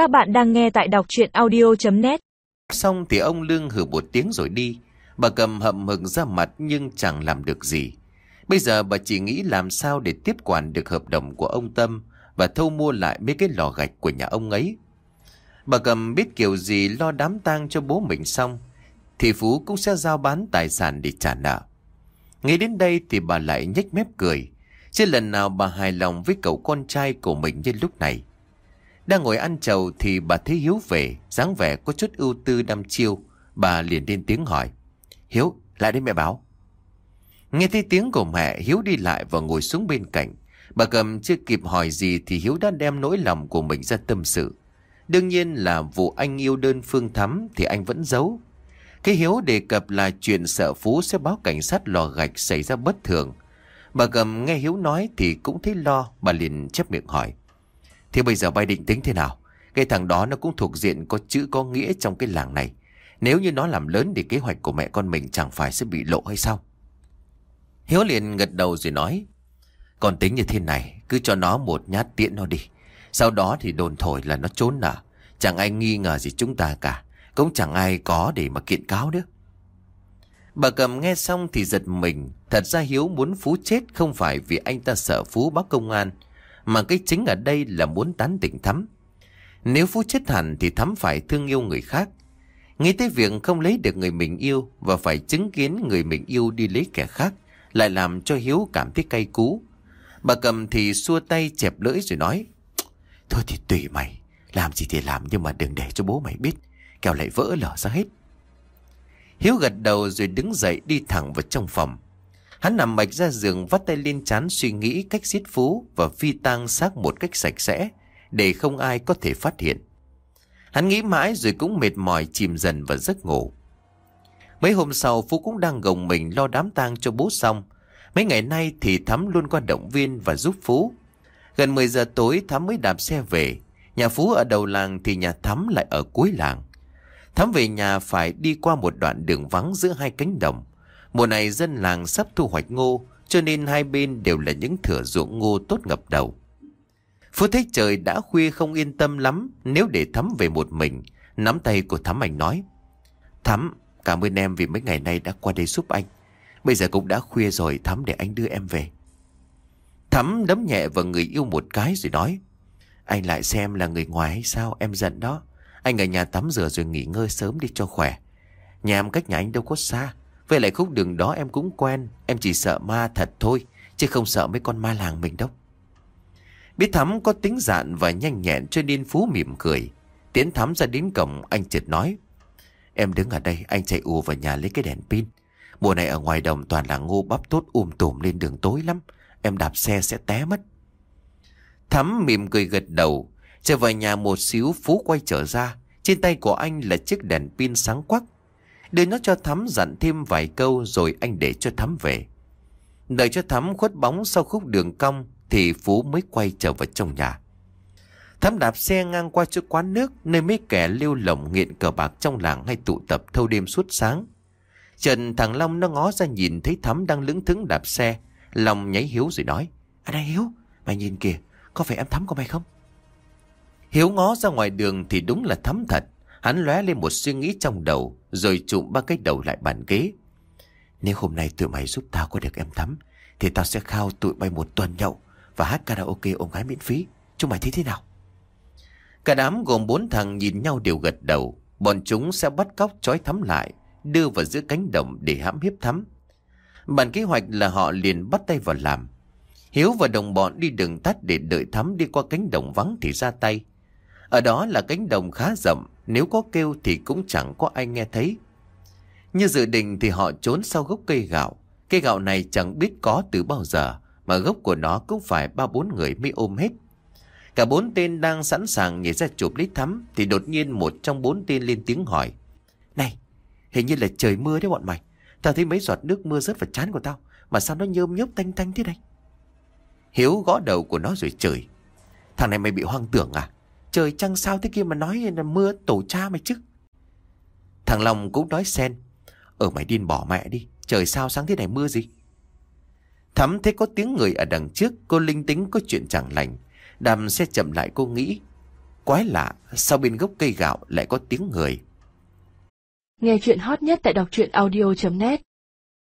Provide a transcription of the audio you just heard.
Các bạn đang nghe tại đọc chuyện audio.net Xong thì ông Lương hử một tiếng rồi đi. Bà cầm hậm hực ra mặt nhưng chẳng làm được gì. Bây giờ bà chỉ nghĩ làm sao để tiếp quản được hợp đồng của ông Tâm và thâu mua lại mấy cái lò gạch của nhà ông ấy. Bà cầm biết kiểu gì lo đám tang cho bố mình xong, thì Phú cũng sẽ giao bán tài sản để trả nợ. Nghĩ đến đây thì bà lại nhếch mép cười. Chưa lần nào bà hài lòng với cậu con trai của mình như lúc này. Đang ngồi ăn trầu thì bà thấy Hiếu về, dáng vẻ có chút ưu tư đăm chiêu. Bà liền lên tiếng hỏi. Hiếu, lại đây mẹ báo. Nghe thấy tiếng của mẹ, Hiếu đi lại và ngồi xuống bên cạnh. Bà cầm chưa kịp hỏi gì thì Hiếu đã đem nỗi lòng của mình ra tâm sự. Đương nhiên là vụ anh yêu đơn phương thắm thì anh vẫn giấu. Cái Hiếu đề cập là chuyện sợ Phú sẽ báo cảnh sát lò gạch xảy ra bất thường. Bà cầm nghe Hiếu nói thì cũng thấy lo, bà liền chép miệng hỏi. Thì bây giờ bay định tính thế nào? Cái thằng đó nó cũng thuộc diện có chữ có nghĩa trong cái làng này. Nếu như nó làm lớn thì kế hoạch của mẹ con mình chẳng phải sẽ bị lộ hay sao? Hiếu liền gật đầu rồi nói. Còn tính như thế này, cứ cho nó một nhát tiễn nó đi. Sau đó thì đồn thổi là nó trốn nở. Chẳng ai nghi ngờ gì chúng ta cả. Cũng chẳng ai có để mà kiện cáo nữa. Bà cầm nghe xong thì giật mình. Thật ra Hiếu muốn Phú chết không phải vì anh ta sợ Phú báo công an. Mà cái chính ở đây là muốn tán tỉnh Thắm. Nếu Phú chết hẳn thì Thắm phải thương yêu người khác. Nghĩ tới việc không lấy được người mình yêu và phải chứng kiến người mình yêu đi lấy kẻ khác lại làm cho Hiếu cảm thấy cay cú. Bà cầm thì xua tay chẹp lưỡi rồi nói Thôi thì tùy mày, làm gì thì làm nhưng mà đừng để cho bố mày biết, kẻo lại vỡ lở ra hết. Hiếu gật đầu rồi đứng dậy đi thẳng vào trong phòng. Hắn nằm mạch ra giường, vắt tay lên chán suy nghĩ cách giết Phú và phi tang xác một cách sạch sẽ, để không ai có thể phát hiện. Hắn nghĩ mãi rồi cũng mệt mỏi, chìm dần vào giấc ngủ. Mấy hôm sau, Phú cũng đang gồng mình lo đám tang cho bố xong. Mấy ngày nay thì Thắm luôn qua động viên và giúp Phú. Gần 10 giờ tối, Thắm mới đạp xe về. Nhà Phú ở đầu làng thì nhà Thắm lại ở cuối làng. Thắm về nhà phải đi qua một đoạn đường vắng giữa hai cánh đồng. Mùa này dân làng sắp thu hoạch ngô, cho nên hai bên đều là những thửa ruộng ngô tốt ngập đầu. Phú thấy trời đã khuya không yên tâm lắm nếu để Thắm về một mình. Nắm tay của Thắm anh nói. Thắm, cảm ơn em vì mấy ngày nay đã qua đây giúp anh. Bây giờ cũng đã khuya rồi Thắm để anh đưa em về. Thắm đấm nhẹ vào người yêu một cái rồi nói. Anh lại xem là người ngoài hay sao em giận đó. Anh ở nhà tắm rửa rồi nghỉ ngơi sớm đi cho khỏe. Nhà em cách nhà anh đâu có xa. Với lại khúc đường đó em cũng quen. Em chỉ sợ ma thật thôi. Chứ không sợ mấy con ma làng mình đâu. Biết Thắm có tính dạn và nhanh nhẹn cho nên Phú mỉm cười. Tiến Thắm ra đến cổng, anh chợt nói. Em đứng ở đây, anh chạy ù vào nhà lấy cái đèn pin. Mùa này ở ngoài đồng toàn là ngô bắp tốt um tùm lên đường tối lắm. Em đạp xe sẽ té mất. Thắm mỉm cười gật đầu. Trở vào nhà một xíu, Phú quay trở ra. Trên tay của anh là chiếc đèn pin sáng quắc. Đưa nó cho Thắm dặn thêm vài câu rồi anh để cho Thắm về. Đợi cho Thắm khuất bóng sau khúc đường cong thì Phú mới quay trở vào trong nhà. Thắm đạp xe ngang qua chỗ quán nước nơi mấy kẻ lưu lộng nghiện cờ bạc trong làng hay tụ tập thâu đêm suốt sáng. Trần thằng Long nó ngó ra nhìn thấy Thắm đang lững thững đạp xe. Long nháy Hiếu rồi nói. Anh đây Hiếu, mày nhìn kìa, có phải em Thắm của mày không? Hiếu ngó ra ngoài đường thì đúng là Thắm thật. Hắn lóe lên một suy nghĩ trong đầu rồi trụm ba cái đầu lại bàn ghế. Nếu hôm nay tụi mày giúp tao có được em Thắm thì tao sẽ khao tụi bay một tuần nhậu và hát karaoke ôm gái miễn phí. Chúng mày thấy thế nào? Cả đám gồm bốn thằng nhìn nhau đều gật đầu. Bọn chúng sẽ bắt cóc trói Thắm lại, đưa vào giữa cánh đồng để hãm hiếp Thắm. Bản kế hoạch là họ liền bắt tay vào làm. Hiếu và đồng bọn đi đường tắt để đợi Thắm đi qua cánh đồng vắng thì ra tay. Ở đó là cánh đồng khá rộng, nếu có kêu thì cũng chẳng có ai nghe thấy. Như dự định thì họ trốn sau gốc cây gạo. Cây gạo này chẳng biết có từ bao giờ, mà gốc của nó cũng phải ba bốn người mới ôm hết. Cả bốn tên đang sẵn sàng nhảy ra chụp lấy thắm thì đột nhiên một trong bốn tên lên tiếng hỏi. Này, hình như là trời mưa đấy bọn mày. Tao thấy mấy giọt nước mưa rớt vào chán của tao, mà sao nó nhơm nhớp tanh tanh thế này? Hiếu gõ đầu của nó rồi chửi. Thằng này mày bị hoang tưởng à? Trời trăng sao thế kia mà nói là mưa tổ cha mày chứ? Thằng Long cũng nói xen. Ở mày điên bỏ mẹ đi, trời sao sáng thế này mưa gì? Thắm thấy có tiếng người ở đằng trước, cô linh tính có chuyện chẳng lành. Đàm xe chậm lại cô nghĩ. Quái lạ, sao bên gốc cây gạo lại có tiếng người? Nghe chuyện hot nhất tại đọc truyện audio.net